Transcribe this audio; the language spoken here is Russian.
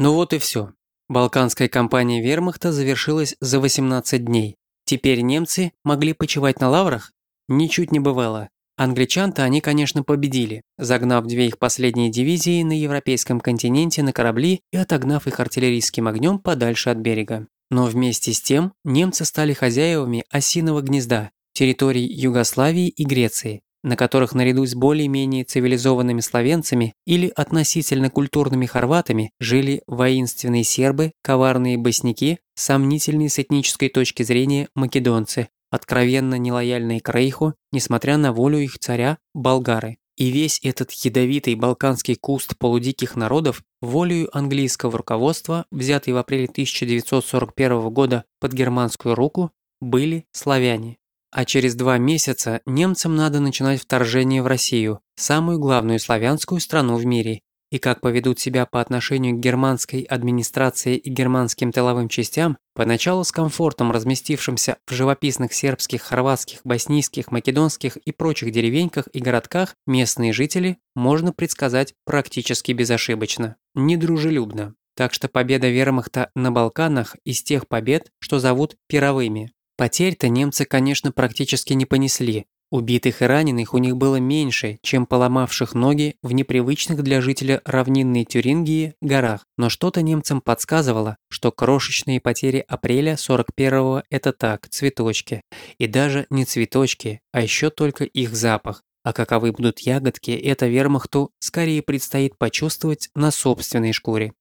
Ну вот и все. Балканская кампания вермахта завершилась за 18 дней. Теперь немцы могли почивать на лаврах? Ничуть не бывало. Англичан-то они, конечно, победили, загнав две их последние дивизии на европейском континенте на корабли и отогнав их артиллерийским огнем подальше от берега. Но вместе с тем немцы стали хозяевами осиного гнезда, территорий Югославии и Греции, на которых наряду с более-менее цивилизованными словенцами или относительно культурными хорватами жили воинственные сербы, коварные босняки, сомнительные с этнической точки зрения македонцы, откровенно нелояльные к Рейху, несмотря на волю их царя, болгары. И весь этот ядовитый балканский куст полудиких народов, волею английского руководства, взятый в апреле 1941 года под германскую руку, были славяне. А через два месяца немцам надо начинать вторжение в Россию, самую главную славянскую страну в мире, и как поведут себя по отношению к германской администрации и германским тыловым частям, поначалу с комфортом разместившимся в живописных сербских, хорватских, боснийских, македонских и прочих деревеньках и городках, местные жители можно предсказать практически безошибочно. Недружелюбно. Так что победа вермахта на Балканах из тех побед, что зовут пировыми. Потерь-то немцы, конечно, практически не понесли, Убитых и раненых у них было меньше, чем поломавших ноги в непривычных для жителя равнинной Тюрингии горах, но что-то немцам подсказывало, что крошечные потери апреля 41-го – это так, цветочки. И даже не цветочки, а еще только их запах. А каковы будут ягодки, это вермахту скорее предстоит почувствовать на собственной шкуре.